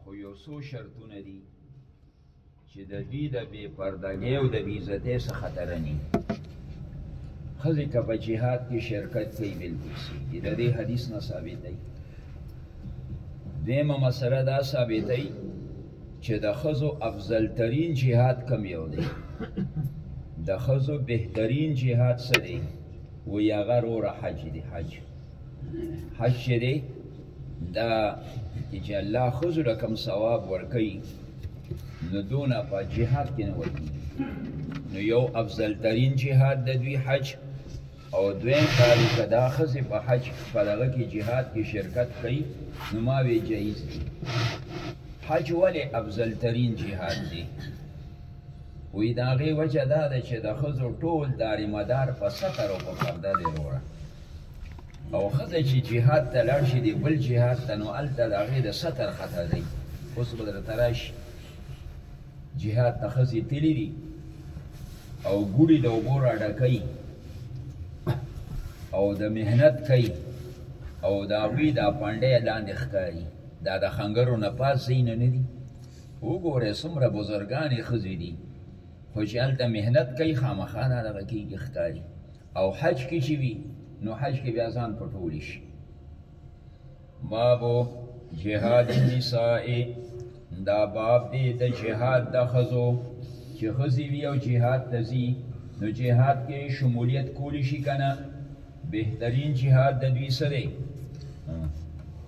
خو یو څو شرطونه دي چې د دوی د بې پردګۍ او د بې عزتۍ څخه خطر نه ښځې که په جهاد کې شرکت کوي بلکل سي د دې حدیث نه ثابت دی دویمه مسله دا ثابت دی چې د ښځو افضل ترین جهاد کم یو دی د ښځو بهترین جهاد څه دی وی هغه روره حج دی حج حج چې دی دا چې الله ښځو له کوم ثواب ورکوي نو دونه په جهاد کې نه ورکوي نو یو افضل ترین جهاد د دوی حج او دویم کار که دا ښځې په حج په دغه کې جهاد کې شرکت کوي نو ما وی جایز دی حج ولې افضل ترین جهاد دی وی دا غي وجه دا ده چې د خزو ټول داري مدار په ستر او په پرده دی وروره او خزه چې جهاد ته لاړ شي دی بل جهاد ته نو هلته د هغې د ستر خطر دی اوس به درته راشي جهاد ته ښځې تللي دي او ګوړي د اوبو را ډکوي او د مهنت کوي او د هغوی دا پانډی لاندې ښکاري دا د خنګرو نه پاس ځایونه نه دي وګورئ څومره بزرګانې ښځې دي خو چې هلته مهنت کوي خامخا دا دغه کېږي ښکاري او حج کې چې وي نو حج کې بیا ځان پټول شي بابو جهاد النساء دا باب دی د جهاد د خزو چې خزي وی او جهاد تزي نو جهاد کې شمولیت کولی شي کنه بهترین جهاد د دوی سره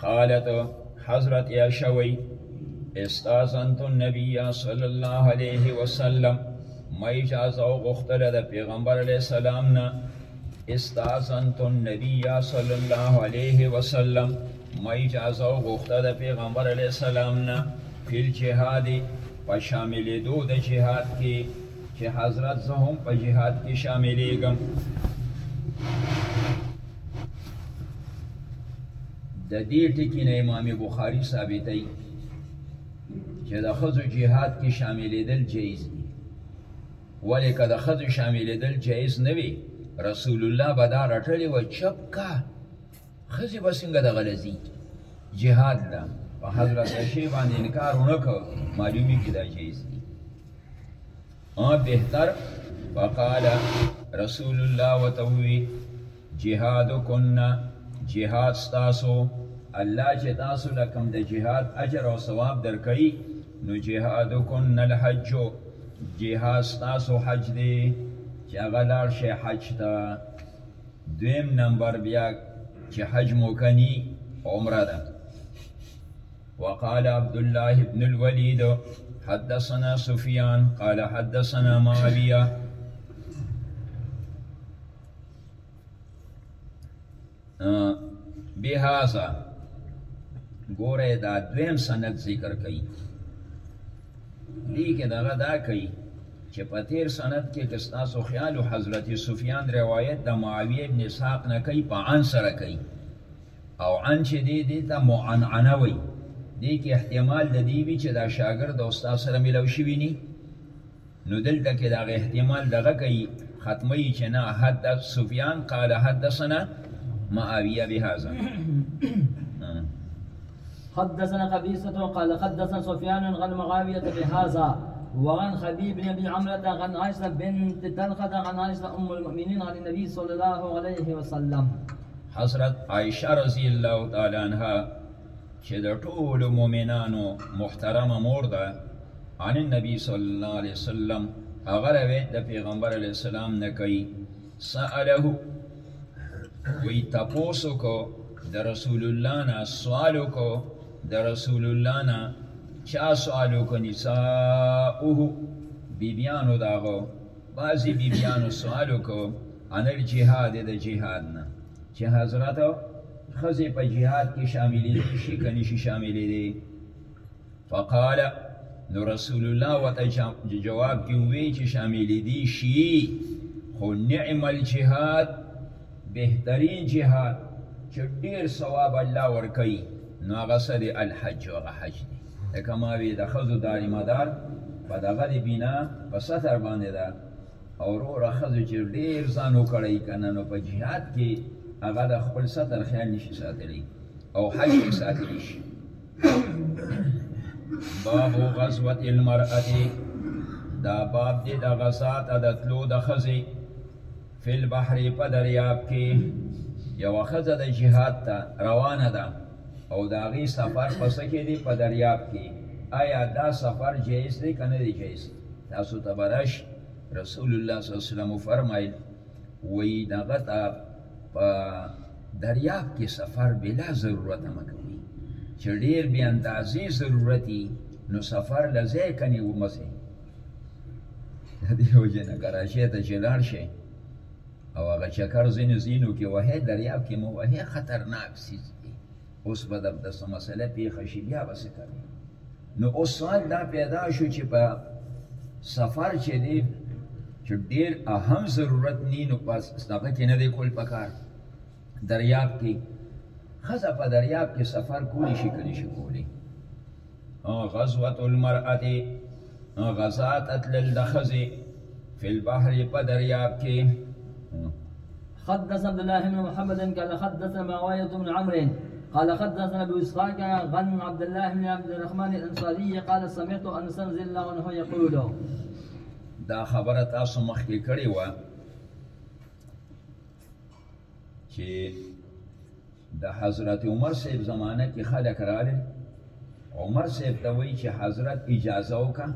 قالت حضرت عائشه وی استاذنت النبي صلی الله علیه وسلم ما اجازه غوښتله د پیغمبر علی السلام نه استاذنت النبي صلی الله علیه وسلم ما اجازه غوښته د پیغمبر علی السلام نه فل جهاد په شاملې دو د جهاد کې چې حضرت زه هم په جهاد کې شاملېږم د دې ټکي نه امام بخاري ثابتوي چې د ښځو جهاد کې شاملېدل جایز دي ولې که د ښځو شاملېدل جایز نه وي رسول الله به دا رټلې وه چپ کا ښځې به څنګه دغه له ځي جهاد له په حضرت عشې باندې انکار ونه کړ معلومي کې دا جایز دي ا بهتر وقال رسول الله وتوي جهاد كنا جهاد تاسو الله چې تاسو لکم د جهاد اجر او ثواب درکړي نو جهاد كنا الحج جهاد تاسو حج دی چې هغه لاړ شي حج ته دویم نمبر بیا چې حج موکه نی عمره ده وقال عبد الله بن الولید حدثنا سفیان قال حدثنا معاویه بهذا ګوره دا دویم سند ذکر کړي دې کې دغه دا کوي چې په تیر سند کې که ستاسو خیال حضرت سفیان روایت د معاویه ابن اسحاق نه کوي په عن سره کوي او عن چې دی دی ته معنعنه وي دی کې احتمال د دی وی چې دا شاګرد او استاد سره ملو شوی ني نو دلته کې دا احتمال دغه کوي ختمي چې نه حد سفیان قال حدثنا معاویه بهذا حدثنا قبيصة قال حدثنا سفيان عن معاوية بهذا وعن حبيب بن ابي عمرة عن عائشة بنت طلحة عن عائشة ام المؤمنين عن النبي صلى الله عليه وسلم حضرت عائشة رضي الله تعالى عنها چې د ټولو مؤمنانو محترمه مور ده عن النبي صلى الله عليه وسلم هغه روایت د پیغمبر علی السلام نه کوي سأله وی تپوس وکړو د رسول الله نه سوال وکړو د رسول الله نه چا سوال وکړو نساؤه بیبیانو داغو بعضی بیبیانو سوال وکړو عن الجهاد د جهاد نه چې حضرت خزه په جهاد کې شاملې دي شي کني شي شاملې دي فقال نو رسول الله وته جواب کې وی چې شامل دي شي خو نعم الجهاد بهترین جهاد چې ډیر ثواب الله ورکي نو هغه سره الحج هغه حج دی لکه ما وی د خزو دار مدار په دغه دی بنا په ستر باندې ده او رو را خزو چې ډیر ځان وکړی کنه نو په جهاد کې هغه د خپل ستر خیال نشي ساتلی او حج یې ساتلی شي باب غزوه المرأه دا باب دې د غزات د تلو د خزي فل بحر په دریاب کې یو خزه د جهاد ته روانه ده او دا غي سفر پس کې دی په دریاب کې آیا دا سفر جایز دی کنه دی جایز تاسو ته براش رسول الله صلی الله علیه وسلم فرمایل وی دغه ته په دریاب کې سفر بلا ضرورته مه کوئ، چې ډېر بې اندازې ضرورت وي نو سفر له ځای کنې ومه ځئ. له دې وجې نه کراچۍ ته چې لاړ شئ او هغه چکر ځینو ځینو کې وهئ، دریاب کې مه وهئ، خطرناک څیز دی. اوس به درته څه مسله پیښه شي بیا به څه کوي نو اوس سوال دا پیدا شو چې په سفر چې دی چې ډیر اهم ضرورت نی نو پس دغه کې نه دی کول پکار دریاب کې خزه په دریاب کې سفر کولی شي کلی شي کولی غزوه المرأه غزات اتلل د خزه فی البحر په دریاب کې حدث عبد الله بن محمد قال حدثنا معاويه بن عمرو قال حدثنا ابو اسحاق عن عبد الله بن عبد الرحمن الانصاري قال سمعت انس رضي الله عنه يقول دا خبره تاسو مخکې کړې و چې د حضرت عمر صاحب زمانه کې خلک راغلل عمر صاحب ته وایي چې حضرت اجازه وکړه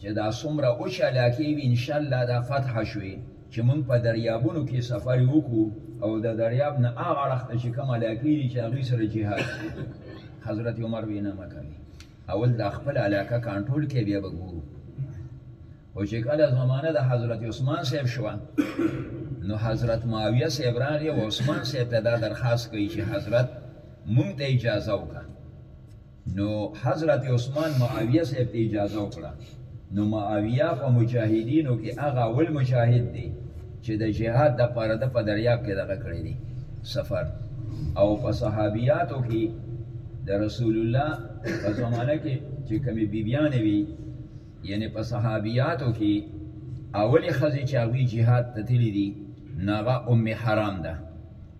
چې دا څومره اوچ علاقې وي انشاءالله دا فتح شوې چې موږ په دریابونو کې سفر وکړو او د دریاب نه هغه اړخ ته چې کوم علاقې دي چې هغوی سره جهاد حضرت عمر ویې نه مه کوي اول دا خپله علاقه کنټرول کړي بیا به ګورو خو چې کله زمانه د حضرت عثمان صاحب شو نو حضرت معاویه صاحب راغی او عثمان صاحب ته دا درخواست کوي چې حضرت مونږ ته اجازه وکړه نو حضرت عثمان معاویه صاحب ته اجازه وکړه نو معاویه په مجاهدینو کې هغه اول مجاهد دی چې د جهاد د پاره د په دریاب کې دغه کړی دی سفر او په صحابیاتو کې د رسول الله په زمانه کې چې کمی بیبیانې وي یعنی په صحابیاتو کې اولی خزی چې هغوی جهاد ته تللی دي نو هغه ام حرام ده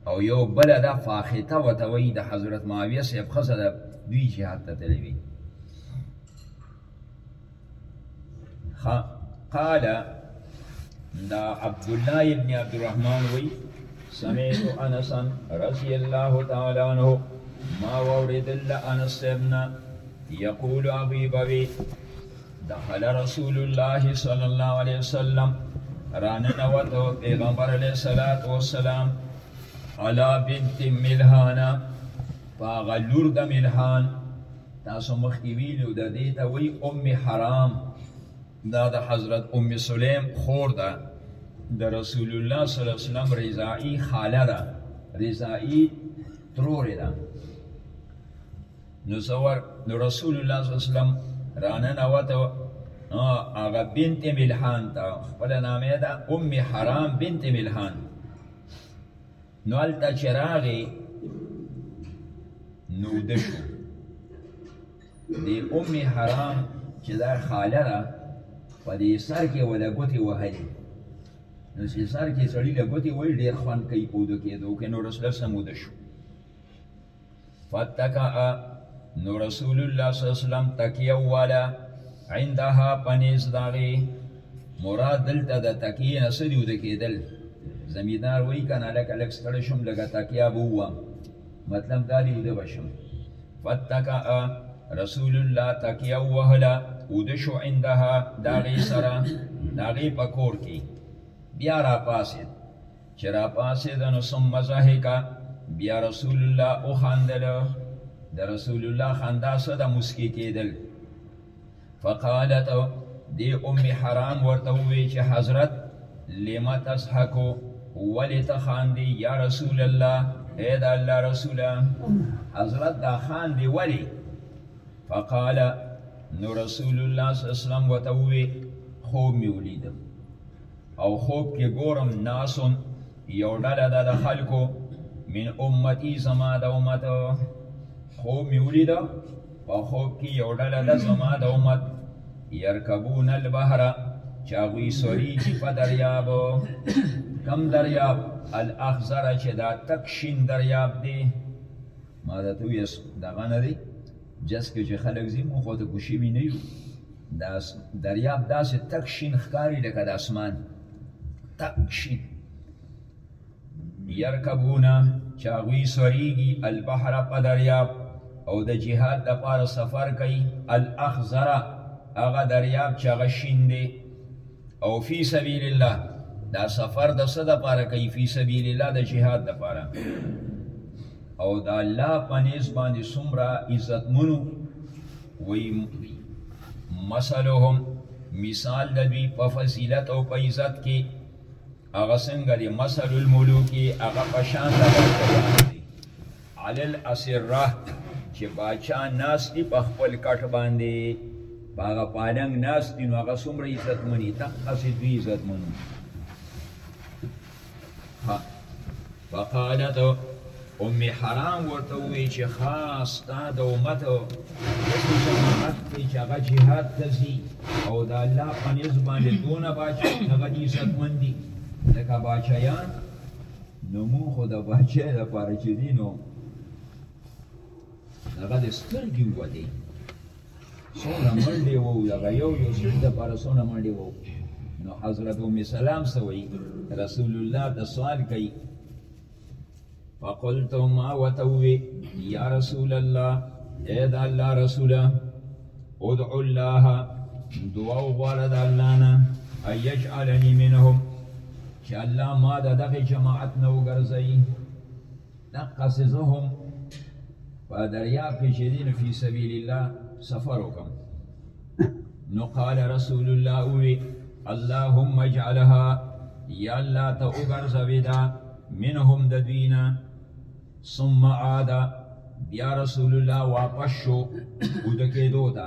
او یو بله ده فاخته ورته وایي د حضرت معاویه صاحب ښځه ده دوی جهاد ته تللی وي قال دا عبد الله ابن عبد الرحمن وی سمعت انسا رضی الله تعالی عنه ما وردل انس ابن یقول ابی بوی دخل رسول الله صلی الله علیه وسلم رانن وتو پیغمبر علیه الصلاۃ والسلام علی بنت ملحانا فغلور د ملحان تاسو مخکې ویلو د دې ته وی ام حرام دا د حضرت ام سلیم خور ده د رسول الله صلی الله علیه وسلم رضائی خاله ده رضائی ترور ده نو زور نو رسول الله صلی الله علیه وسلم رانه نوته هغه بنت ملحان ته خپل نامه ده ام حرام بنت ملحان نو الته چراغي نو دشو دی ام حرام چې دا خاله ده په دې سر کې ولا ګوتې وهلې نو چې سر کې سړی له ګوتې وهل ډېر خوند کوي پودو کېدو کې نو رسول سموده شو فتکا نو رسول الله صلی الله علیه وسلم تکیه والا عندها پنیز داغي مراد دلته د تکیه نسدی ود کېدل زمیدار وای کنه لکه لک ستړ شم لګه تکیه بوه مطلب دا دی ود بشم فتکا رسول الله تکیه وهلا ود شو عندها داغي سره داغي پکور کې بیا را پاسید چې راپاڅېده نو ثم ضحک بیا رسول الله وخندل د رسول الله خندا څه ده مسکی کېدل فقالت دی ام حرام ورته ووی چې حضرت لما تضحکو ولی ته خاندې یا رسول الله اے د الله رسوله حضرت دا خاندې ولی فقال نو رسول الله صلی الله علیه وسلم وته وی خوب می ولید او خوب کې ګورم ناسون یو ډله ده د خلکو من امتی زما د امت خوب می ولیده په خوب کې یو ډله ده زما د امت یرکبون البحر چې هغوی سوریږي په دریاب کم دریاب الاخضر چې دا تک شین دریاب دی ما دا ته ویس دغه نه دی جس کې چې خلک زی مو خو ته کوشي وی نه یو دا دریاب داسې تک شین ښکاري لکه د اسمان تک شین یرکبونه چې هغوی سوریږي البحر په دریاب او د جهاد دپاره سفر کوي الاخضره هغه دریاب چې هغه شین دی او فی سبیل الله دا سفر د څه دپاره کوي فی سبیل الله د جهاد دپاره او د الله په نیز باندې څومره عزتمنو وی مثلهم مثال د دوی په فضیلت او په عزت کې هغه څنګه دی مثل الملوک هغه په شان د بادشاهانو دی علی الاسره چې باچا ناس دی په خپل کټ باندې په هغه پالنګ ناس دی نو هغه څومره عزتمني دقسې دوی عزتمنو ها فقالت ام حرام ورته وی چې خاص تا د امت داسې جماعت دی چې هغه جهاد ته ځي او د الله په نزد باندې دونه باچا هغه دي عزتمن دي ځکه باچایان نو مونږ خو د باچا لپاره چې دي نو هغه د سترګي وته سونه منډي وو لغه یو یو شل د پر سونه منډي وو نو حضرت ام سلام سوي رسول الله ته سوال کوي فقلت ما وتوي یا رسول الله اے دا الله رسوله ادعو الله دعا غواړه د الله نه ايجعلني منهم چې الله ما د دغه جماعت نه وګرځي دقسې زه هم په دریاب کې چې دین فی سبیل الله سفر وکم نو قال رسول الله وی اللهم اجعلها یا الله ته وګرځوي دا منهم د دوینا ثم عاد بیا رسول الله واپس شو او د کېدو ته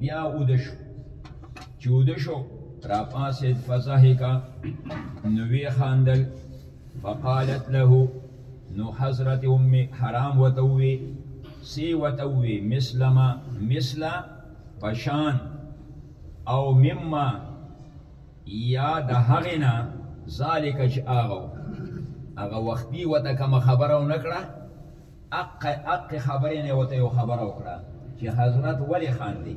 بیا او د شو چې او د شو را پاسې فزهکا نو وی خاندل فقالت له نو حضرت ام حرام وتوي سی وتوي مثلما مثلا پشان او مما یا د هغه نه ذالک چې هغه هغه وختي وته کوم خبره و نکړه اق اق خبرې نه وته یو خبره وکړه چې حضرت ولې خاندي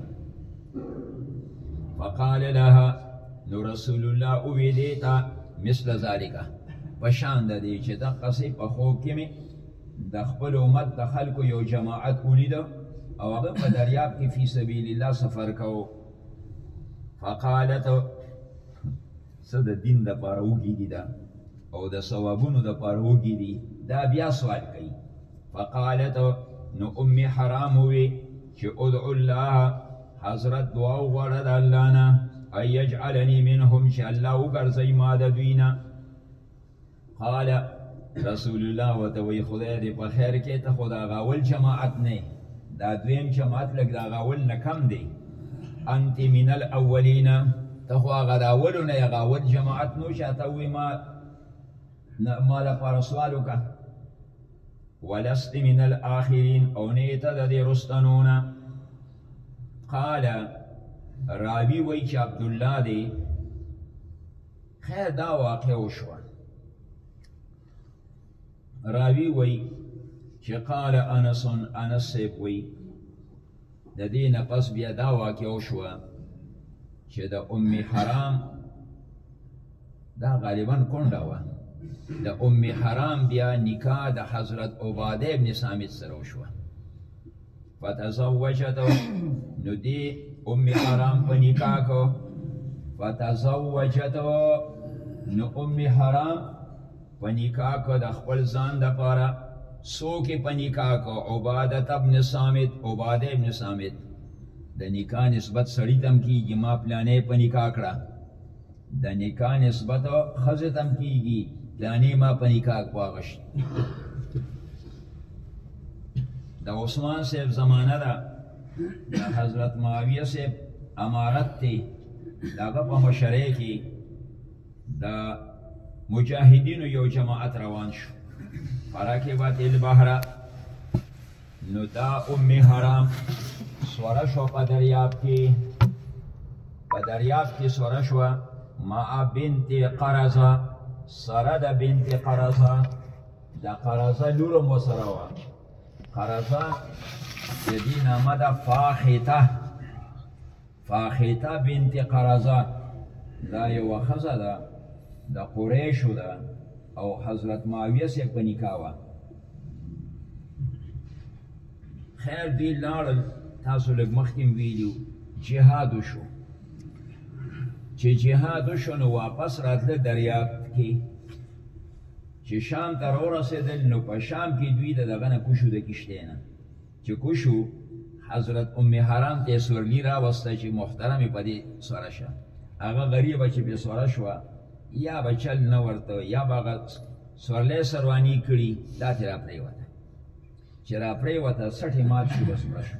فقال لها نو رسول الله او وی دیتا مثل ذالک پشان د دې چې د قصې په خو کې می د خپل امت د خلکو یو جماعت ولید او هغه په دریاب کې فی سبیل الله سفر کاو فقالت څه د دين لپاره وږي دي دا او د ثوابونو لپاره وږي دي دا بیا سوال کوي فقالت نو ام حرام وی چې ادعو الله حضرت دعا وغواړه د الله نه ايجعلني منهم چې الله وګرځي ما د دوی نه قال رسول الله وتوي خدای دې په خیر کې ته خدا غاول جماعت نه دا دویم جماعت لګ دا غاول نه کم دی انت من الاولین ته خو هغه د اولو نه یې غاول جماعت نو چې ته وې ما ما لپاره سوال وکړه ولست من الاخرین او نه ته د دې رستنو نه قال راوی وای چې عبد الله دی خیر دا واقع وشوه راوی وی چې قال انس انس سیب وی د دې نه پس بیا دا واقع وشوه چې د ام حرام دا غالبا کونډه وه د ام حرام بیا نکاح د حضرت عباده ابن سامت سره وشوه فتزوجت نو دی ام حرام په نکاح کو فتزوجت نو ام حرام په نکاح کو د خپل ځان د پاره سو کې په نکاح کو عباده ابن صامت عباده ابن صامت د نکاح نسبت سړی تم کیږي ما پلانې په نکاح کړه د نکاح نسبت خزه تم کیږي پلانې ما په نکاح واغشت د عثمان صاحب زمانه ده د حضرت معاویه صاحب امارت دی داغه په مشرۍ کې د مجاهدینو یو جماعت روان شو فراکبات البحر نو دا ام حرام سوره شو په دریاب کې په دریاب کې سوره شو مع بنت قرزه سره د بنت قرزه د قرزه لور مو سره وه قرزه د دې نامه ده فاخته فاخیتا بنت قرزه دا یو خزه ده د قریشو ده او حضرت معاویه سره په نکاح وا خیر دی لاړل تاسو لږ مخکې ویلو جهاد شو چې جهاد شو نو واپس راتله دریاب کې چې شام ته ورسېدل نو په شام کې دوی د دغه نه کوشو د کشته نه چې کوز شو حضرت ام حرام ته سورلي راوسته چې محترمې په دې سوره شه هغه غریبه چې په سوره شوه یا به چل نه ورته یا به هغه سورلی سرواني کړي دا ترې راپرېوته چې راپرېوته سټ یې مات شو بس مړه شو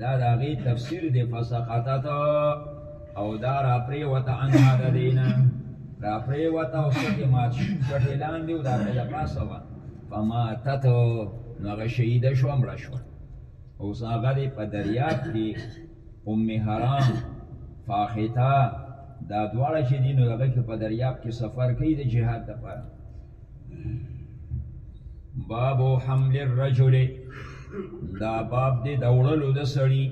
دا د هغې تفسیر دی فسقطت او دا را پریوته عنها د دینا را پریوته او سکه مات شو کټې لاندې او دا هغې د پاسه وه فماتت نو هغه شهیده شوه مړه شوه اوس هغه دی په دریاب کې ام حرام فاخته دا دواړه چې دي نو هغه کې په دریاب کې سفر کوي د جهاد لپاره باب حمل الرجل دا باب دی د وړلو د سړی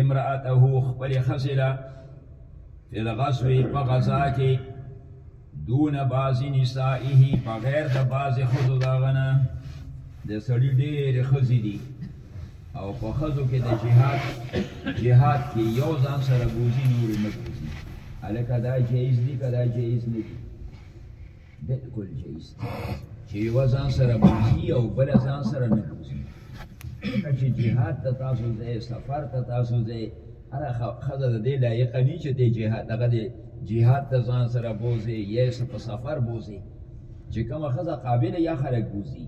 امراته خپل خزله فی الغزو په غزا کې دون باز نسائه بغیر د باز خزو داغنه د سړی ډېر خزې دي او په خزو کې د جهاد جهاد کې یو ځان سره بوزي نور نه بوزي الکه دا جایز دي که دا جایز نه دي بالکل جایز چې یو ځان سره بوزي او بل ځان سره نه بوزي ځکه چې جهاد ته تاسو ځای سفر ته تاسو ځای هره ښځه د دې لایقه نه چې د جهاد دغه د جهاد ته ځان سره بوزي یا یې په سفر بوزي چې کومه ښځه قابله یا خلک بوزي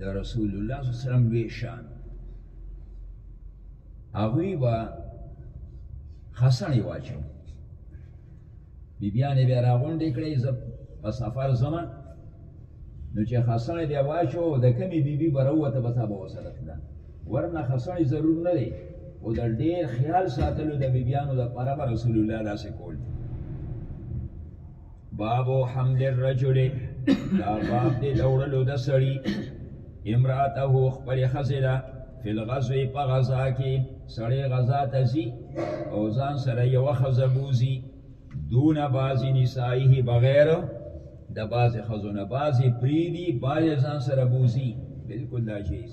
د رسول الله صلی الله علیه وسلم لوی شان هغوی به خسنې واچوي بیبیانې بیا راغونډې کړې زه په سفر ځمه نو چې خسنې بیا واچو د کمی بیبي به راووته بس به ورسره تله ورنه خسنې ضرور نه دی خو د ډېر خیال ساتلو د بیبیانو لپاره به رسول الله داسې کول باب حمل الرجل دا باب دې د وړلو د سړي امراته خپل خزله فی الغزو په غزا کې سړی غزا ته ځي او ځان سره یو خزه بوزي دون بعضی نسائه بغیر د بعضی خزونه بعضی پریدي بعضی ځان سره بوزي بالکل لا جیز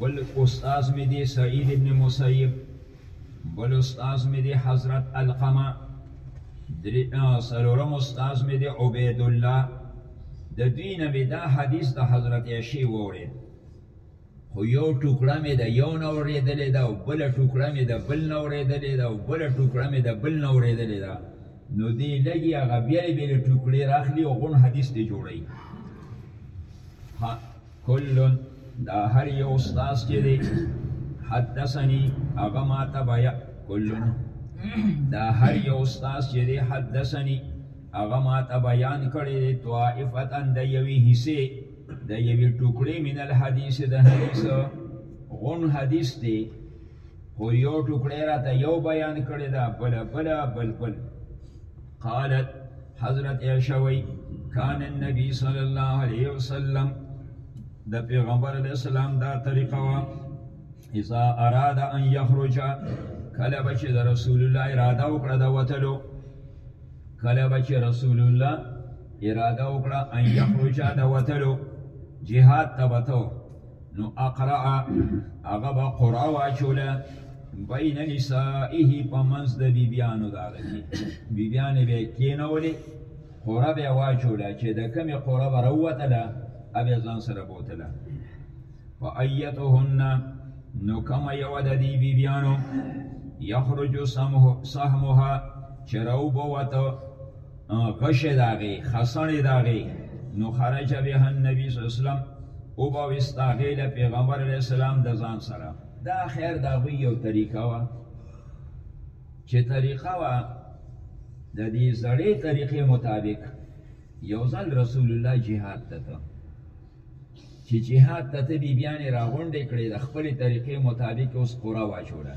بل استاذ می دی سعید ابن مسیب بل استاذ می دی حضرت القمه سلورم استاذ می دی عبید الله د دوی نه می دا حدیث د حضرت عشی وورید خو یو ټوکړه می د یو نه اوریدلې ده او بل ټوکړه می د بل نه اوریدلې ده او بل ټوکړه می د بل نه اوریدلې ده نو دی لګي هغه بیلې بیلې ټوکړې راخلي او غون حدیث ته جوړي کلن دا هر یو استاد چې دی حدثني هغه ما ته بیا کلن دا هر یو استاد چې دی حدثني هغه ما ته بیان کړی دی طائفتا د یوې حصې د یوې ټوکړې من الحدیث د حدیث غون حدیث دی خو یو ټوکړی راته یو بیان کړی دا بل بل بل بل قالت حضرت عائشہ وی کان النبی صلی الله علیه وسلم د پیغمبر علیه السلام دا طریقه وا اذا اراد ان یخرج کله بچ د رسول الله اراده وکړه د وتلو کله بچ رسول الله اراده وکړه ان یخرج د وتلو جهاد تبتو نو اقرا هغه به قرا واچوله بین نسائه په منځ د بیبیانو دا ده کې بیبیانې به کینولې قرا به واچوله چې د کمې قرا به راووتله ابې ځان سره بوتله په ایتهن نو کوم یو د دې بیبیانو یخرج سهمها چې راوبوته غشه داغي خسنې داغي نو خرج به النبي صلی الله علیه وسلم او با وستاغه له پیغمبر علی السلام د ځان سره دا خیر دا غوی یو طریقه وا چې طریقه وا د دې زړې طریقې مطابق یو ځل رسول الله jihad ته ته چې jihad ته ته بی بیان راغونډې کړې د خپل طریقې مطابق اوس قرا واچوله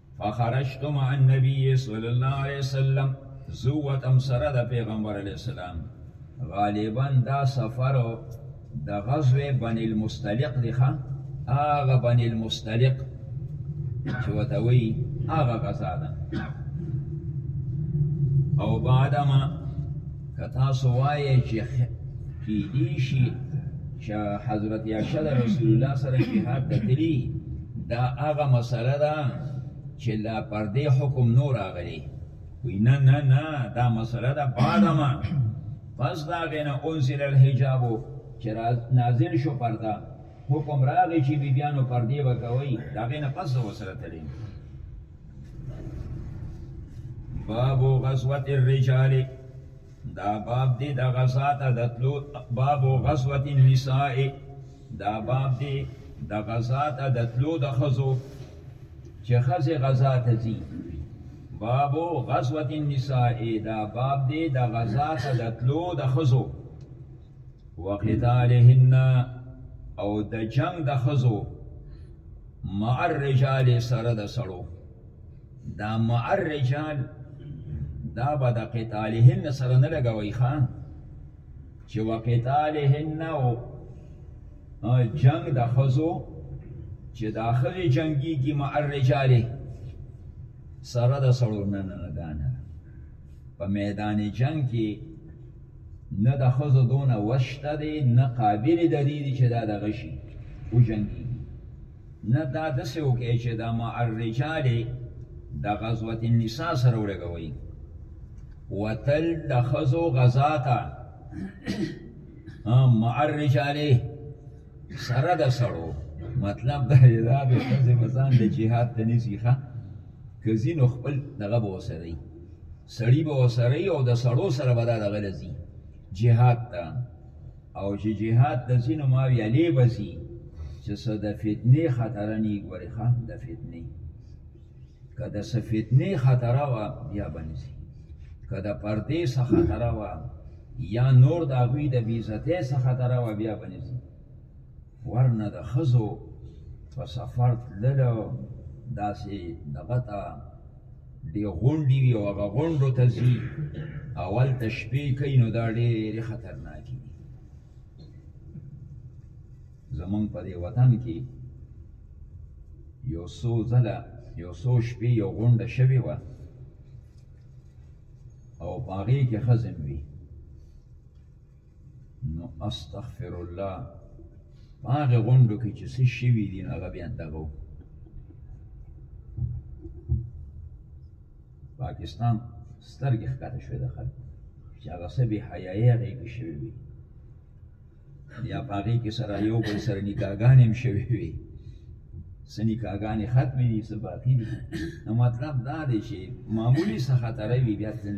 فخرجت مع النبي صلی الله علیه وسلم زو وتم سره د پیغمبر علیه السلام غالبا دا سفر د غزوه بن المستلق دی ښه هغه بن المستلق چې ورته وایي هغه غزا ده او بعدما که تاسو وایئ چې کیدی شي چې حضرت عائشه د رسول الله سره جهاد ته تللي دا هغه مسله ده چې لا پر دې حکم نور راغلی وی نه نه نه دا مسله ده بعدما پس دا غنه انزل الحجاب چې نازل شو پردا حکم راغی چې بی بیانو پر دې وکوي دا غنه پس دا وسره تللی باب غزوه الرجال دا باب دې د غزا ته د تلو باب غزوه النساء دا باب دی د غزا ته د تلو د ښځو چې ښځې غزا ته ځي باب غزوه النساء دا باب دی د غزا ته د تلو د ښځو وقتالهن او د جنگ د ښځو مع الرجال سره د سړو دا مع الرجال دا به د قتالهن سره نه لګوي خان چې وقتالهن او جنگ د خزو چې دا خزي جنگي کی مع الرجال سره د سړو نه نه دانه په میدان جنگ کې نه د خزو دونه وشته دی نه قابل د دې چې دا د غشي او جنگي نه دا دسې وکړئ چې دا مع الرجال د غزوة النساء سره ولګوئ وتل د ښځو غزا ته مع الرجال سره د سړو مطلب دا دی دا د ښځې په ځان د جهاد ته نیسي ښه که ځي نو خپل دغه به ورسره وي سړي به ورسره وي او د سړو سره به دا دغه له ځي جهاد ته او چې جهاد ته ځي نو ما ویلې به ځي چې څه د فتنې خطره نه ګورې ښه د فتنې که د څه فتنې خطره وه بیا به نه ځي که د پردې څه خطره وه یا نور د هغوی د بېعزتۍ څه خطره وه بیا به نه ځي ورنه د ښځو په سفر تللو داسې دغه ته دی غونډي وي او هغه غونډو ته ځي اول ته شپې کوي نو دا ډېرې خطرناکې دي زمونږ په دې وطن کې یو څو ځله یو څو شپې یو غونډه شوې وه او په هغې کې ښځې وي نو استغفر الله هغه غونډو کې چې څه شوي دي هغه بیا دغه پاکستان سترګې ښکته شوې د خلکو چې هغه څه بې حیایي هغې کې شوې وي یا په هغې کې سره یو بل سره نکاحګانې هم شوې وي څه نکاحګانې ختمې دي څه باقي دي نو مطلب دا دی چې معمولي څه خطره وي بیا تلل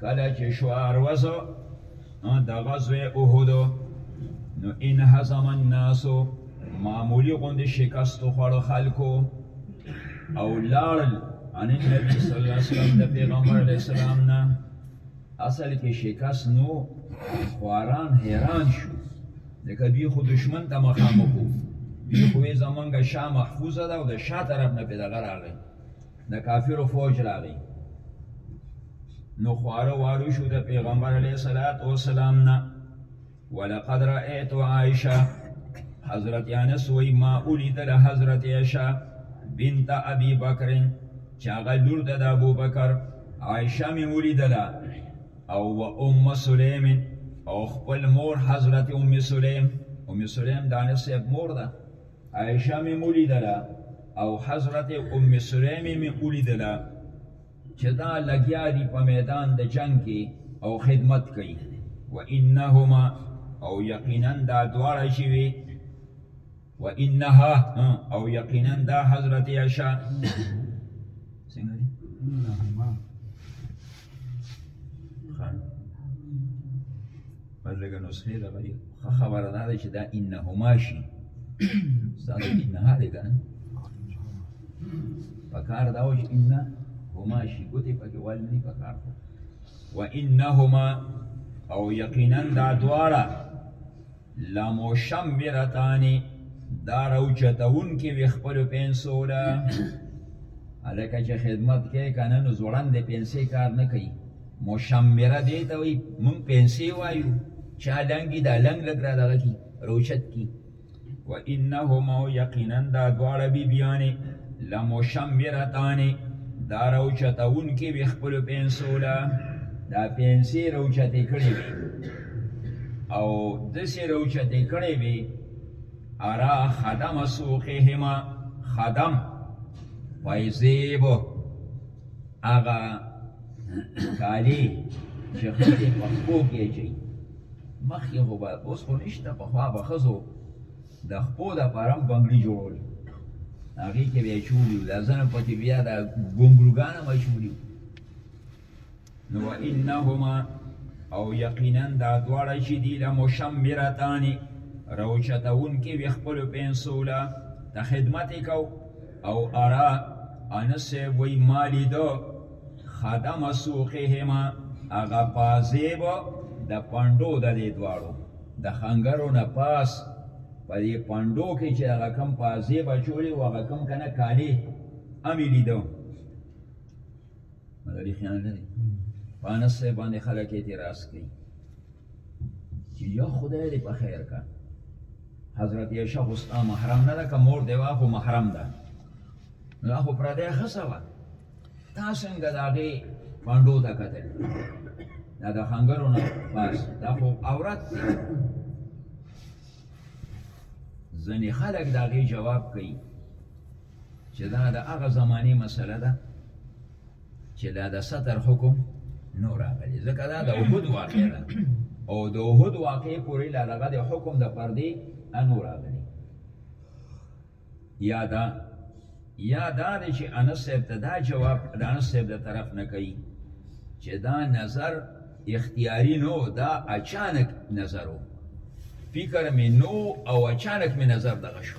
کله چې شوه عروضه د غزوه احد نو انهزم الناس معمولی غوندې شکست خوړ خلکو او لاړل ان النبي صلی الله علیه وسلم د پیغمبر علیه السلام نه اصل کې شکست نو خواران حیران شو ځکه دوی خو دشمن ته مخامخ وو دوی خو یې زمونږ شا محفوظه ده او د شا طرف نه پې دغه راغی د کافرو فوج راغی نو خواره وارو شو د پیغمبر علیه صلات و سلام نه ولقد رأیت عائشه حضرت انس وی ما اولیدل حضرت عائشه بنت ابي بکر چې هغه لور ده د ابو بکر عائشه مې ولیدله او و ام سلیم او خپل مور حضرت ام سلیم ام سلیم د انس صاحب مور ده عائشه مې ولیدله او حضرت ام سلیمې مې ولیدله چې دا لګیا دي په میدان د جنگ کې او خدمت کوي و انهما او یقینا دا دواړه چې وي و انها او یقینا دا حضرت عائشه څنګه دي بس لږه نسخې دغه دي ښه خبره دا ده چې دا انهما شي ستا د انها دی که نه په کار دا و چې انه هما شي ګوتې پکې ول نه په کار خو و انهما او یقینا دا دواړه لمشمرتانی دا روچتون کې وي خپلو پنسو له هلکه چې خدمت کوي که نه نو ځوړندې پنسې کار نه کوي مشمره دی ته وایي مونږ پنسې وایو چا لنګي دا لنګ لږ را دغه کي روچت کي و انهما یقینا دا دواړه بیبیانې لمشمرتانې دا روچتونکې وي خپلو پنسو له دا پنسې روچتې کړې وي او دسې روچتې کړې وي ارا خدم سوقهما خدم فیزیب هغه کالی چې خځې په خپو کې اچوي مخ یې خو به اوس خو نشته پخوا به ښځو د خپو دپاره هم بنګړي جوړول هغې کې به یې اچولي وو دا ځنه پکې بیا دا ګونګروګان هم اچولي وو نو انهما او یقینا دا دواړه چې دي له مشمرتانې راوچتوونکې وي خپلو پنسو له ته خدمت یې کو او ارا انس صاحب وایي ما لیده خدم سوقهما هغه پازې به د پنډو د دې دواړو د خنګرو نه پاس په دې پنډو کې چې هغه کم پازې به چولې و هغه کم که نه کالې امې لیده مګر خیال لري پانس سه باندې خلک اعتراض کوي چې یو خدای دې په خیر کا حضرت عائشہ خو ستا محرم نه ده که مور دی واه خو محرم ده نو دا خو پردی ښځه وه تا څنګه د هغې پنډو ته کتل دا د خنګرو نه پاس دا خو عورت دی ځینې خلک د هغې جواب کوي چې دا د هغه زماني مسله ده چې دا د ستر حکم نو راغلی ځکه دا د احد واقع ده او د احد واقع پورې لا دغه د حکم د پردې انو راغلی یا دا یا دا دی چې انس صاحب ته دا جواب د انس صاحب د طرف نه کوي چې دا نظر اختیاری نو دا اچانک نظر و فکر مې نو او اچانک مې نظر دغه شو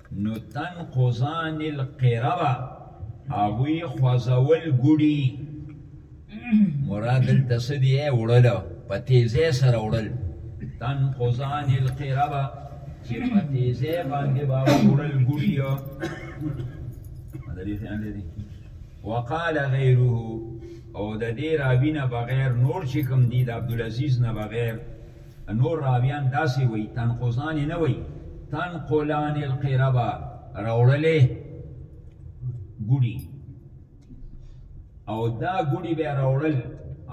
نو تنقضان القربه هغوی خوځول ګوډي مراد دلته څه دی وړل په تیزه سره وړل تنقضان القربه چې په تیزه باندې به وړل ګوډي مدري خیال لري وقال غیره او د دې راوی نه بغیر نور چې کوم دی د عبدالعزیز نه بغیر نور راویان داسې وایي، تنقضان یې نه وایي، تنقلان القربه راوړلې ګوډي او دا ګوډي به راوړل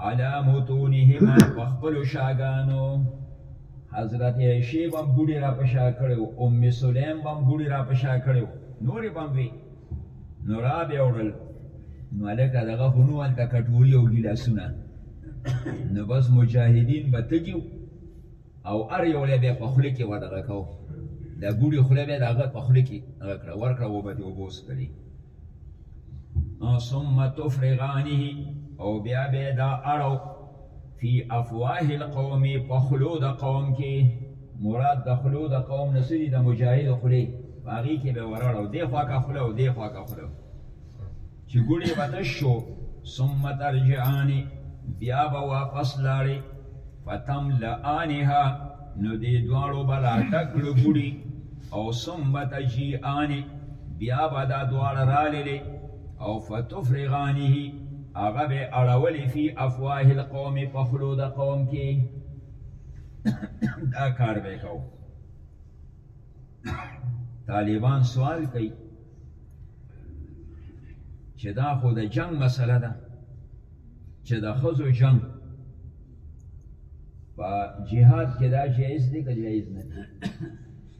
علا متونهما په خپلو شاګانو حضرت عائشه بم ګوډي را پشا کړو ام سلیم بم ګوډي را پشا کړو نورې بم وی نو را به وړل نو لکه دغه هنو ال تکټوري او ګلاسونه نو بس مجاهدین به تجو او ار یو له به په خله کې ودغه کو دا ګوډي خله به دغه په خله کې راکړه ورکړه و به وبوس کړي ثم تفرغانه او بیا به دا اړو فی افواه القوم په خلو د قوم کې مراد د خلو د قوم نسدي د مجاهد خلی هغه کې به وراړو دی خوا کا خلو دی خوا کا خلو چې ګړي وته شو ثم ترجعان بیا به واپس لاړې فتم لانها نو دې دواړو بلا ټکړو ګړي او ثم تجیان بیا به دا دواړه رالې او فتفرغانه هغه به اړولې فی افواه القوم په خلو د قوم کې دا کار به کو طالبان سوال کوي چې دا خو د جنگ مسله ده چې د خزو جنگ په جهاد کې دا جایز دی که جایز نه دی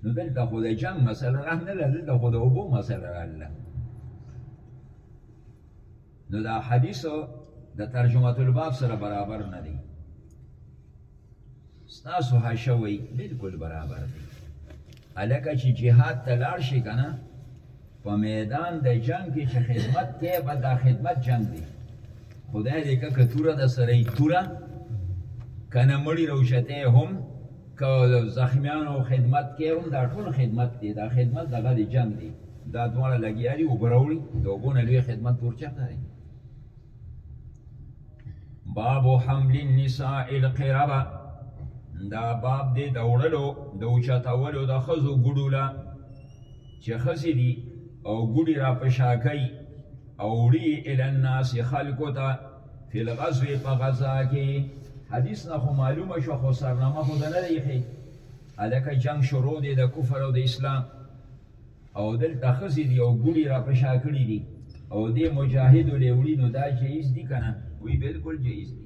نو دلته خو د جنګ مسله راه نه لرله دلته خو د اوبو مسله راله نو دا حدیث د ترجمه الباب سره برابر نه دی ستاسو حاشوي بالکل برابر دی الکه چې جهاد ته لاړ شي کنه په میدان د جنگ کې چې خدمت کې به دا خدمت جنگ دی خدای دې که کتوره د سره توره کنه مړی روشته هم که زخمیانو خدمت کې هم دا ټول خدمت دی دا خدمت دغه د جنگ دی دا دواړه لګیا دي وبروړي د وګونه لوی خدمت ورچا نه دی باب حمل النساء القربه دا باب دی د وړلو د اوچتولو د خزو ګډوله چې ښځې دي او ګوډې را په شا کوي او وړي یې الی الناس خلکو ته فی الغزو په غزا کې حدیث نه خو معلومه شوه خو سرنامه خو ده نه دی ایښې هلکه جنګ شروع دی د کفر او د اسلام او دلته ښځې دي او ګوډې را په شا کړي دي او دې مجاهدو له وړي نو دا جایز دي که نه وایي بلکل جایز دي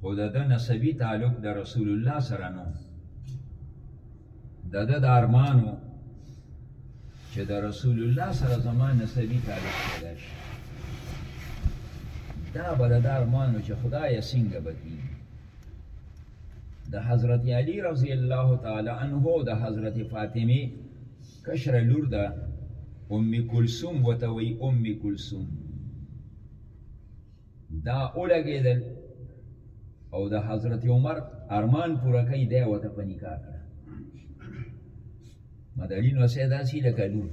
خو د ده نسبي تعلق د رسول الله سره نو د ده د ارمانو چې د رسول الله سره زما نسبي تعلق پیدا شي دا به د ده ارمانو چې خدایه څنګه به کېږي د حضرت علی رضی الله تعالی عنه د حضرت فاطمه کشر لور ده ام کلثوم وتوي ام کلثوم دا ولګېدل او د حضرت عمر ارمان پوره کوي دی ورته په نکاح کړه مدلي نو سه داسې لکه لور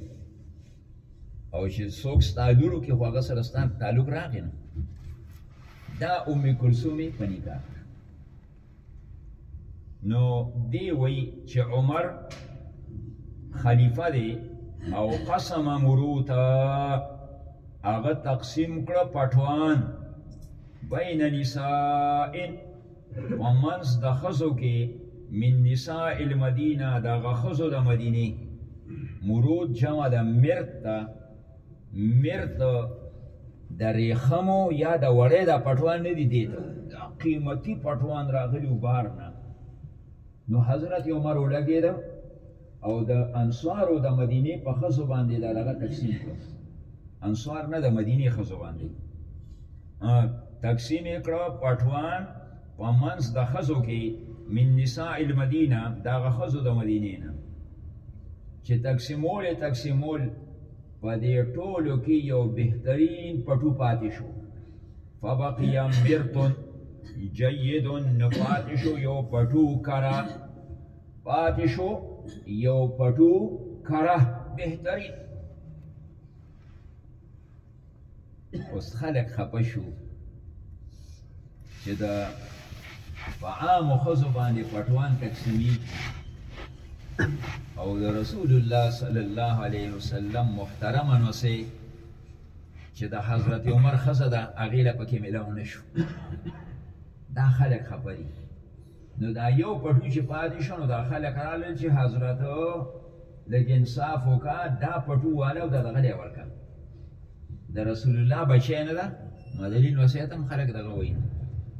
او چې څوک ستا لورو کې خو هغه سره ستا تعلق راغی نو دا ام کلثوم په نکاح نو دی وی چې عمر خلیفه دی او قسم مروتا هغه تقسیم کړه پټوان بین نساء ومنس د خزو کې من نساء المدینه د غخزو د مدینه مرود جمع د مرد ته مرد د ریخمو یا د وړې د پټوان نه دی دیته دا قیمتي پټوان راغلی و بار نه نو حضرت عمر ولګېد او د انصارو د مدینې په ښځو باندې دا دغه تقسیم کړ انصار نه د مدینې ښځو باندې تقسیم یې کړه پټوان په منځ د ښځو کې من نساء المدینه د هغه ښځو د مدینې نه چې تقسیمول یې تقسیمول په دې ټولو کې یو بهترین پټو پاتې شو فبقي مرتن جید نو پاتې شو یو پټو کرا پاتې شو یو پټو کرا بهترین اوس خلک خپه شو چې د په عامو ښځو باندې پټوان تقسیمي او د رسول الله صلی الله علیه وسلم محترمه نوسه چې د حضرت عمر خزه ده هغې له پکې میلاو نه شو دا خلک خپه دي نو دا یو پټو چې پاتې شو نو دا خلک راغلل چې حضرت لږ انصاف وکا دا پټو والا او دا دغه دی ورکا د رسول الله بچی نه ده نو د لین وصیت هم خلک دغه وایي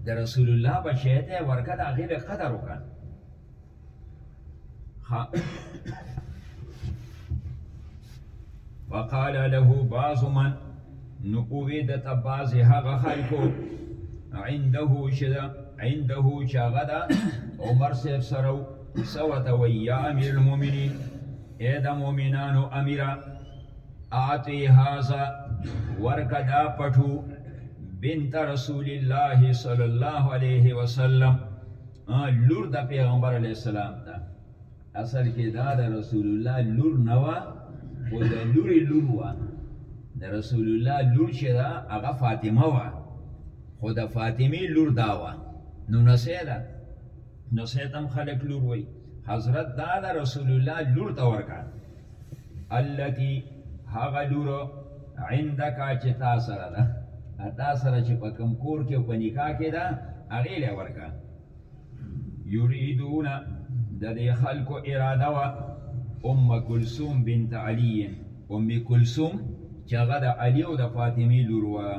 د رسول الله بچی ته ورکا د هغې قدر وکړه فقال له بعض من نو اوی د ته بعض هغه خلکو عنده چې ده عنده چې هغه ده عمر صاحب سره څه ورته وایي یا امیر المؤمنین ای د مؤمنانو امیره آتی هذا ورکه دا پټو بنت رسول الله صلی الله علیه وسلم لور د پیغمبر علی السلام ته اصل کې دا د رسول الله لور نه و خو د لوري لور و د رسول الله لور چې دا هغه فاطمه و خو د فاطمه لور دا و نو نسیدا نو سیتم خلق لور وای حضرت دا د رسول الله لور ته ورکړه التي هغه لور عندك چې تا سره ده تا سره چې په کوم کور کې په نکاح کې ده هغه له ورکا یریدون د دې خلکو اراده وا ام کلثوم بنت علی ام کلثوم چې هغه د علی او د فاطمی لور وا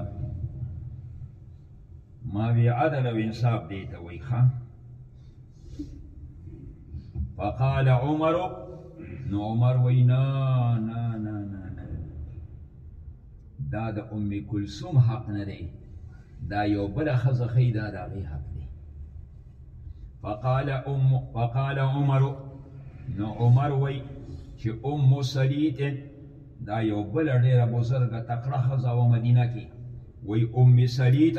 ما وی عدل او انصاف دی ته وای خان فقال عمر نو عمر وی نا نا نا نا نا دا د ام کلثوم حق نه دی دا یو بل خزه خی دا د هغه حق دی فقال ام فقال عمر نو عمر وی چې ام سلیت دا یو بل ډیره بزرګه تکړه خزه و مدینه کې وی ام سلیت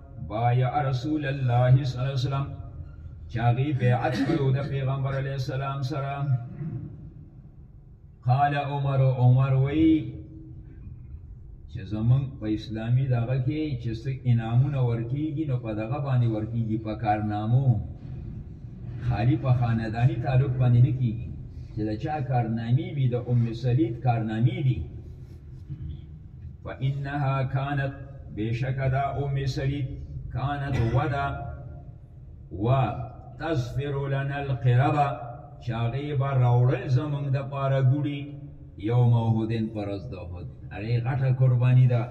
بايع رسول الله صلی الله علیه وسلم چاغي بیعت کړو د پیغمبر علی السلام سره قال عمر عمر وی چې زمون په اسلامی دغه کې چې څه انعامونه ورکیږي نو په دغه باندې ورکیږي په کارنامو خالی په خاندانی تعلق باندې نه کیږي چې د چا کارنامي وي د ام سلید کارنامي دي فانها كانت بشک دا ام سری كانت ودا و تزفر لنا القربه چاغي با راوړل زمونږ د پاره ګړي یوم احدن پرز د احد هغه غټه قرباني ده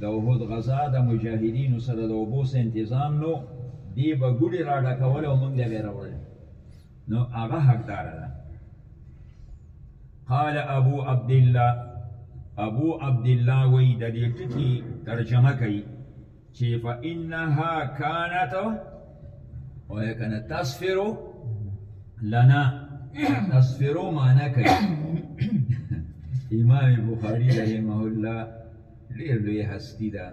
د احد غزا د مجاهدینو سره د اوبو سره تنظیم نو دی به ګړي را ډکول او مونږ له راوړل نو هغه حقدار ده قال ابو عبد الله ابو عبد الله وی د دې ټکی ترجمه کوي چې فانها كانت او کنه تصفر لنا تصفر معنا کوي امام بخاری رحمه الله ډیر لوی هستی ده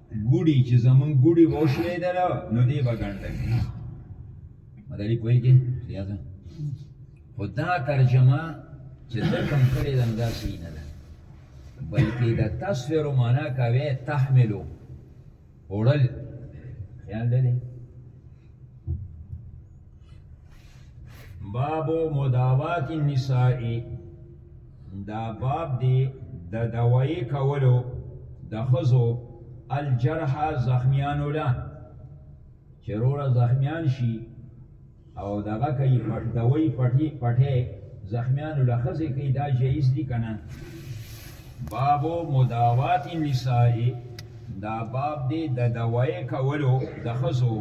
ګوډي چې زمونږ ګوډي به وشلېدل نو دې به ګنډه کې مداري پوهېږي ریاضه خو دا ترجمه چې زه کوم کړې ده نو دا صحیح نه ده بلکې د تصویرو معنا کوي تحملو وړل خیال لري باب مداوات النساء دا باب دی د دوایې کولو د خزو الجرح زخمیانو لا چې روره زخمیان شي او دغه کوي پټ دوی پټي پټه زخمیانو له خزې کوي دا جایز دي که نه بابو مداوات النساء دا باب دی د دوایې کولو د خزو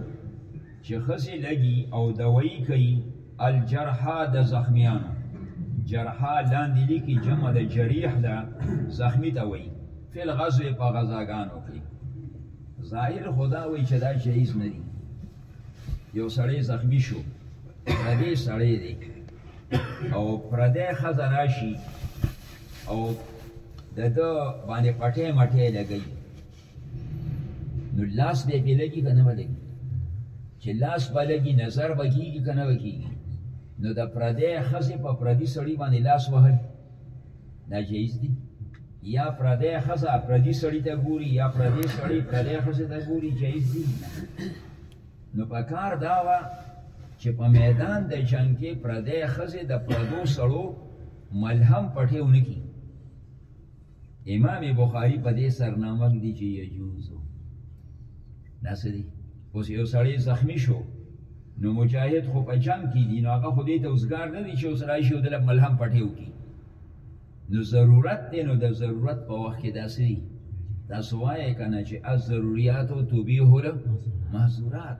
چې ښځې لګي او دوي کوي الجرحا د زخمیانو جرحا لاندې لیکي جمع د جریح ده زخمی ته وایي فی الغزو په غزاګانو کې ظاهر خدا وایي چې دا جایز نه دي یو سړی زخمی شو پردی سړی دی او پردی ښځه راشي او د ده باندې پټې مټې لګوي نو لاس به پې لګي که نه به لګي چې لاس به لګي نظر به کېږي که نه به کېږي نو د پردی ښځې په پردي سړي باندې لاس وهل دا جایز دي یا پردی ښځه پردي سړي ته ګوري یا پردی سړی پردی ښځې ته ګوري جایز دي نو په کار دا وه چې په میدان د جنگ کې پردی ښځې د پردو سړو ملهم پټې ونه کړي امام بخاری په دې سرنامه کې دی چې یجوزو ناس دی اوس یو سړی زخمی شو نو مجاهد خو په جنگ کې دی نو هغه خو دې ته اوسګار نه دی چې اوس راشي او د ملهم پټیو کې نو ضرورت دی نو د ضرورت په وخت کې داسې دی تاسو وایې که نه چې از ضروریات او تبیه له محظورات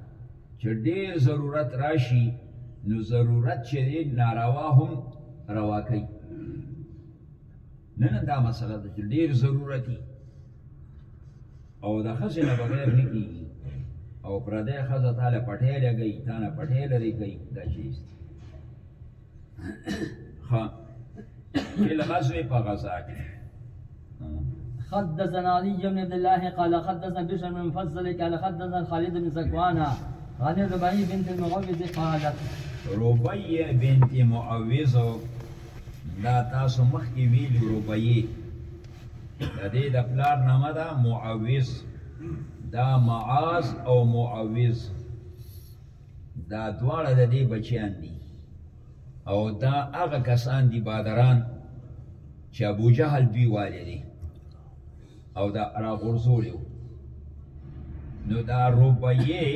چې ډېر ضرورت راشي نو ضرورت چې ناروا هم روا کوي نه نه دا مسله ده چې ډېر ضرورتي او د ښځې نه بغیر نه کېږي او پردی ښځه تا له پټۍ لګوي تا نه پټۍ لرې کوي دا چیز ښه چې له غزوې په غزا کې حدثنا علي بن عبد الله قال حدثنا بشر بن مفضل قال حدثنا خالد بن زكوان عن ربيع بنت المعوذ قالت ربيع بنت معوذ دا تاسو مخکې ویلي روبیې د دې د پلار نامه ده معوض دا معاذ او معوض دا دواړه د دې بچیان دي او دا هغه کسان دي بادران چې ابو جهل دوی والي دي او دا راغورځولي نو دا روبیې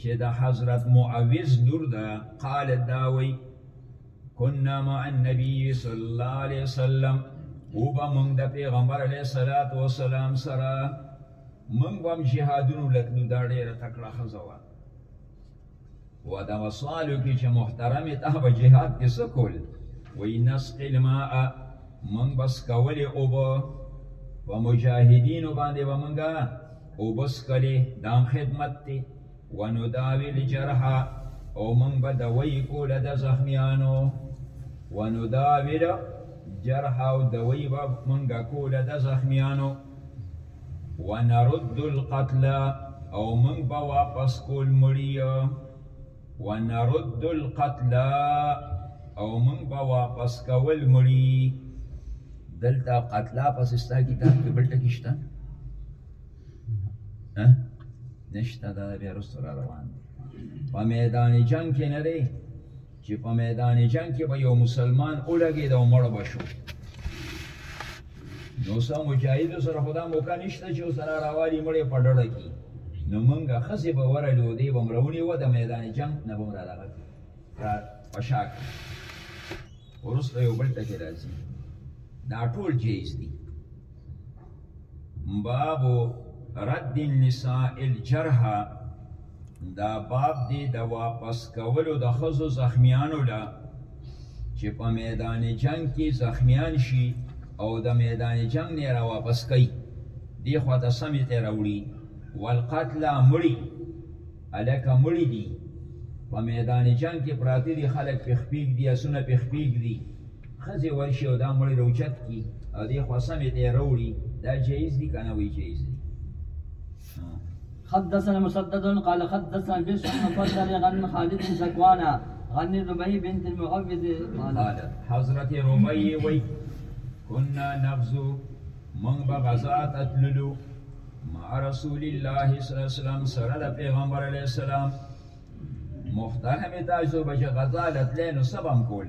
چې د حضرت معوض لور ده قال دا وایي کنا مع النبی صلی الله علیه وسلم او به مونږ د پیغمبر علیه الصلاۃ والسلام سره مونږ به جهادونو لتلو دا ډیره تکړه خزه وه و دا وسوالو کې چې محترم ته به جهاد کې څه کول وی نسق الماء مونږ بس کولې او به په مجاهدینو باندې به مونږه او بس کولې دام خدمت ته ونداوی الجرح او من به دوی کوله د زخمیانو ونداوی الجرح او دوی به منګه کوله د زخمیانو ونرد القتل او من به واپس کول مړی ونرد القتل او من به واپس کول مړی دلته قتلا پس ستا کتاب کې بل ټکی شته ها نشته دا بیا رسول روان دی په میدان جنگ کې نه دی چې په میدان جنگ کې به یو مسلمان اولګي دا مړ بشو نو سم مجاهد سره خدا موقع نشته چې سره راوالي مړ په ډړه کې نو مونږه خزه به ورلو دی بمرونی و د میدان جنگ نه بمره لغه را پشاک ورسته یو بل ټکی راځي دا ټول جایز دي باب رد النساء الجرح دا باب دی د واپس کولو د خزو زخمیانو لا چې په میدان جنگ کې زخمیان شي او د میدان جنگ نه را واپس کوي دی خو ته سمې ته راوړي والقتل مړي هلکه مړي دي په میدان جنګ کې پراته دي خلک پخ پیګ دي اسونه پخ پیګ دي خزه ورشي او دا مړي روچت کی او دی خو سمې ته وروړي دا جایز دي کنه وی جایز دي حدثنا مسدد قال حدثنا بشر مفضل غن خالد بن زكوان غن ربيع بنت المعوذ قال حضرت ربيع وي كنا نغزو مونږ به غزا ته تللو مع رسول الله صلی الله علیه وسلم سره د پیغمبر علیه السلام محترم تاسو به چې غزا لتلی نو سبم کول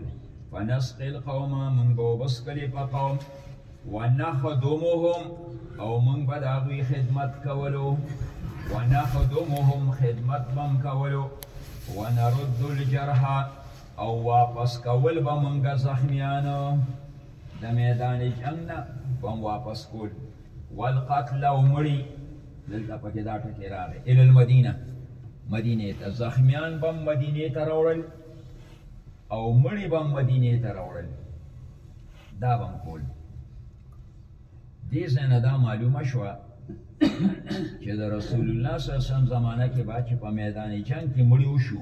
فنسقي القوم مونږ به وبس کړي په قوم ونخدمهم او مونږ به د هغوی خدمت کولو ونخدمهم خدمت بم کولو ونرد الجرحا او واپس کول به مونږ زخمیانو د میدان جنگ نه بم واپس کول والقتل او مړی دلته پکې دا ټکی راغی ال المدینه مدینه ته زخمیان بم مدینه ته راوړل او مړی بم مدینه ته راوړل دا بم کول دې ځنه دا معلومه شو چې د رسول الله صلی الله علیه وسلم زمانہ کې با چې په میدان جنگ کې مړی وشو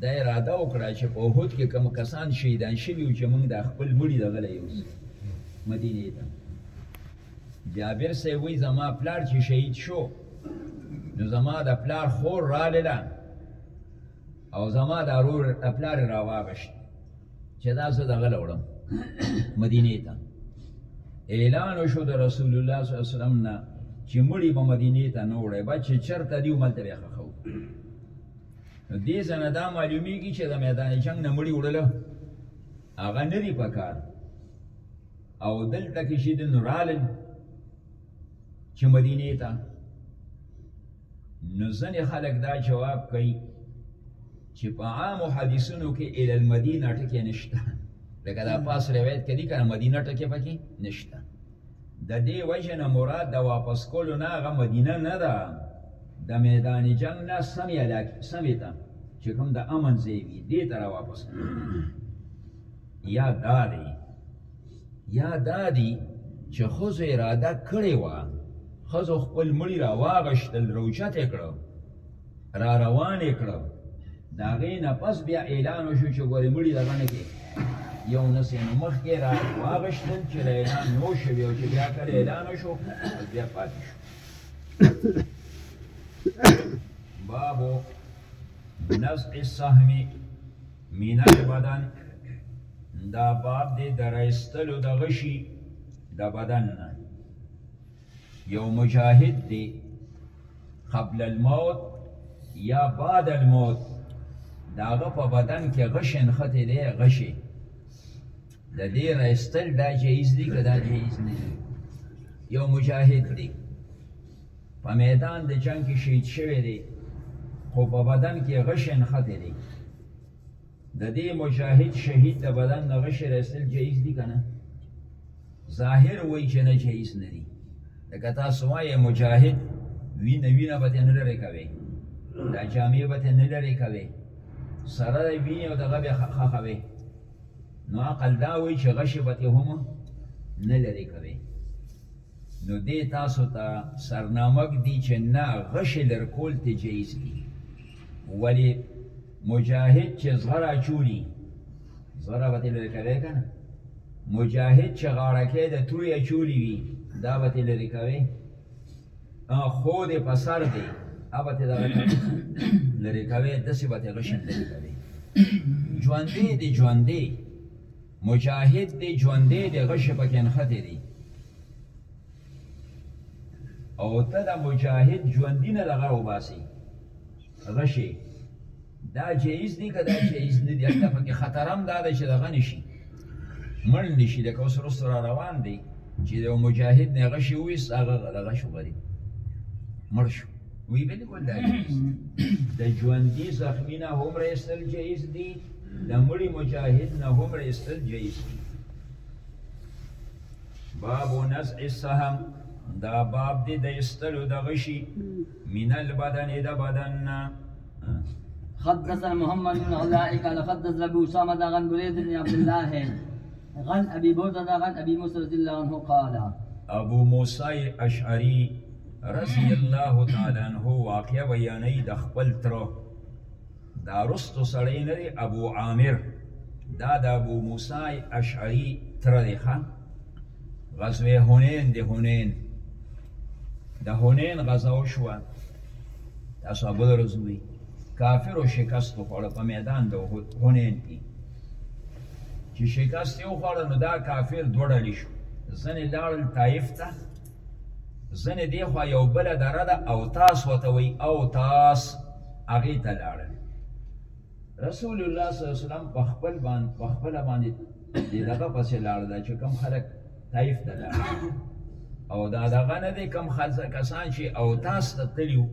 ده اراده وکړه چې په احد کې کوم کسان شهیدان شوي چې موږ د خپل مړي دغه له یوسو مدینې ته جابر صاحب وایي زما پلار چې شهید شو نو زما د پلار خور رالیله او زما د ورور پلار راواغشت چې دا زه دغه له وړم مدینې ته اعلان وشو د رسول الله صلی الله علیه وسلم نه چې مړي به مدینې ته نه وړی به چې چرته دي هملته به یې ښخوو دې ځنه دا معلومیږي چې د میدان جنگ نه مړي وړل هغه نه دی پکار او دلته کې چې د نورالن چې مدینه ته نو ځنې خلک دا جواب کوي چې په عامو حدیثونو کې ال المدینه ټکی نشته لکه دا پاس روایت کې دي کنه مدینه ټکی پکې نشته د دې وجې نه مراد د واپس کولو نه هغه مدینه نه ده د میدان جنګ نه سمې علاقې سمې ته چې کوم د امن ځای وي دې ته را واپس کړي یا دا دی یا دا دی چې ښځو اراده کړې وه ښځو خپل مړي راواغشتل روچت یې کړو را روان یې کړو د هغې نه پس بیا اعلان وشو چې ګورې مړي دغه نه کې یو نس یې نو مخکې را واغشتل چې د اعلان نو شوي او چې بیا کله اعلان وشو بیا پاتې شو بابو نزع السهم من البدن دا باب دی د رایستلو د غشي د بدن نه یو مجاهد دی قبل الموت یا بعد الموت داغه په بدن کې غش نخته دی غشي د دې راستل دا جایز دی که دا جایز نه دی یو مجاهد دی په میدان د جنگ کې شهید شوی دی خو په بدن کې غش نخته دی د دې مجاهد شهید د بدن نه غشي راستل جایز دي کنه ظاهر وای چې نه جایز نه دي لکه تاسو وایې مجاهد وینه وینه به نه لري کوي دا جامې به نه لري کوي سره وینه او دغه به خخوي نو عقل دا وای چې غشي به هم نه لري کوي نو دې تاسو ته تا سرنامک دي چې نه غشي لرکول ته جایز دي ولی مجاهد چې زغره چولی زغره به لري کوي کنه مجاهد چې غاړه کې د توي چولی وي دا به لري کوي خو دې په سر دی اوبه ته دا لري کوي د څه به غشن لري کوي ژوندې دی ژوندې مجاهد دی ژوندې دی غش پکې نخته دی او ته د مجاهد ژوندینه لغه وباسي غشی دا جایز دی که دا جایز نه دی حتی پکې خطر هم دا دی چې دغه نه شي مړ نه شي لکه اوس وروسته را روان دی چې د یو مجاهد نه غشی وویست هغه د غش وغري مړ شو وی بالکل دا جایز دی د ژوندي زخمي نه هم رایستل جایز دی د مړي مجاهد نه هم رایستل جایز دی باب نزع السهم دا باب دی د ایستلو د غشي من البدن د بدن نه حدثنا محمد بن علاء قال حدثنا ابو اسامه دا غن بريد بن عبد الله غن ابي برده دا غن ابي موسى رضي الله عنه قال ابو موسى اشعري رضي الله تعالى عنه واقع بياني د خپل تر دا رستو سړی نه دی ابو عامر دا د ابو موسی اشعری تر دی ښه غزوه هونین دی هونین د هونین غزا وشوه تاسو ابو درزوی کافرو شکست وخوړ په میدان د هونین کې چې شکست یې وخوړ نو دا کافر دوړل شو ځنې لاړل طائف ته ځنې دی خوا یو بل دره ده او تاس وته وی او تاس هغه ته لاړل رسول الله صلی الله علیه وسلم په خپل باندې په خپل باندې دغه پسې لاړ دا چې کم خلک طیف ته لاړ او دا دغه نه دی کم خلک کسان چې او تاس ته تلیو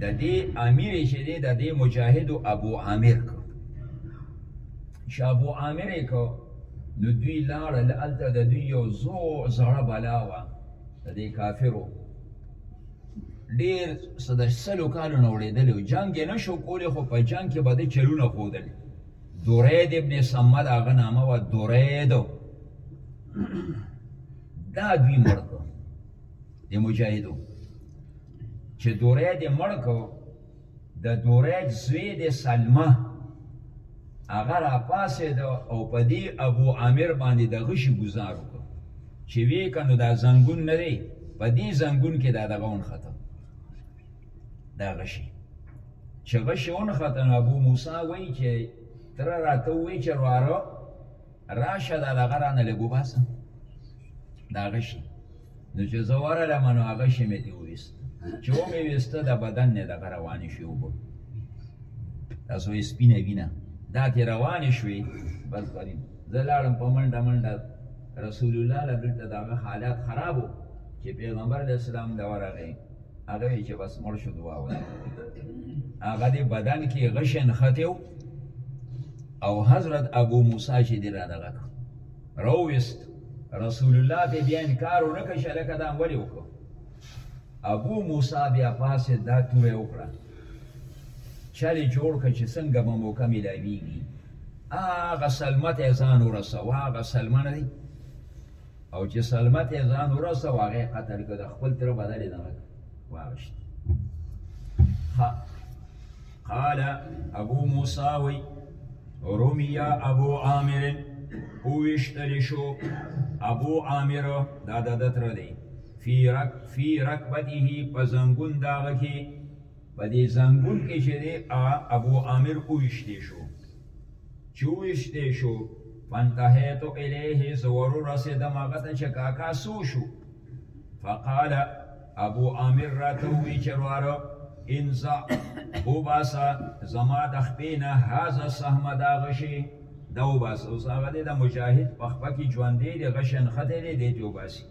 د دې امیر چې دی د دې مجاهد ابو عامر کو چې ابو عامر کو نو دوی لاړل هلته د دوی یو زو زړه بلا وه د دې کافرو ډېر څه د سلو کالو نه وړېدلی و جنګ یې نه شو کولی خو په جنګ کې به د چلونه ښودل درید ابن سمه د هغه نامه وه درید دا دوی مړ کړو د مجاهدو چې درید یې مړ کړو د دوریج زوی دی سلمه هغه راپاسېد او په دې ابو عامر باندې د غشي ګزار وکړ چې وی کنو دا زنګون نه دی په دې زنګون کې دا دغه ونښته دا غشي چې غشي ونښته نو ابو موسی وایي چې تره راته ووایي چې وروره راشه دا دغه رانه لږ وباسه د هغه شي نو چې زه ورغلم نو هغه شي مې ترې وویست چې ومې ویسته د بدن نه دغه روانې شوې اوبه تاسو یې سپینه وینه دا ترې روانې شوې بس غریب زه لاړم په منډه منډه رسول الله له دلته دغه حالات خراب و چې پیغمبر علیه السلام له ورغی هغه وی چې بس مړ شو دعا وکړه هغه د بدن کې غشن خته او حضرت ابو موسی چې دی را دغه رويست رسول الله ته بیا انکار ونکړ چې لکه دا ولی وکړو ابو موسی بیا پاسه دا توره وکړه چلی جوړ کړ چې څنګه به موقع ملاویږي هغه سلمت ځان ورسوه هغه سلمه نه دی او چې سلمت یې ځان ورسو هغه یې قتل کړ د خپل تره بدل یې دغه واغشت قال ابو موسی وی رومیا ابو عامر اوشتل شو ابو عامر دا د تر دی فی رک فی رکبته په زنګون داغه کې په دې زنګون کې چې دی ابو عامر اویشتې شو چې اویشتې شو فانتهیت الیه زه ورورسېدم هغه ته چې کاکا څو شو فقال ابو عامر راته ووی چې وروره انزع وباسه زما د خپې نه هذا سهمه دا غشي دا وباسه اوس هغه دی د مجاهد په خپه کې ژوندی دی غشی نښتی دی دی دې وباسي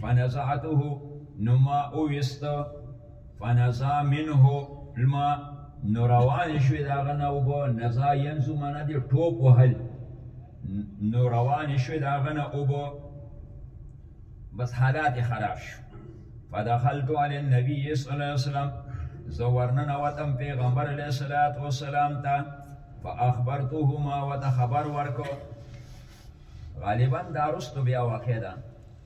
فنزعته نو ما اویسته فنزا منه لما نو روان شوې دا غنه او بو نزا ينزو منا دي ټوپ وهل نو روان شوې دا غنه او بو بس حالات خراب شو فدخلت علی النبي صلی الله علیه وسلم زه ورننه وتم پیغمبر علیه الصلاۃ والسلام ته فاخبرته ما وته خبر ورکو غالبا دا رستو بیا واقع ده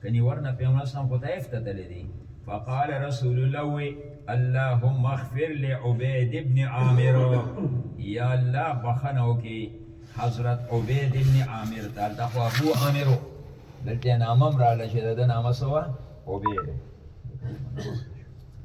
کنی ورنه پیغمبر اسلام خو طیف ته تللی دی فقال رسول الله وی اللهم اغفر لعبید ابن عامر یا الله بخنو کی حضرت عبید ابن عامر تا دخو ابو عامر دلته نامم را لشه د نامه سوا عبید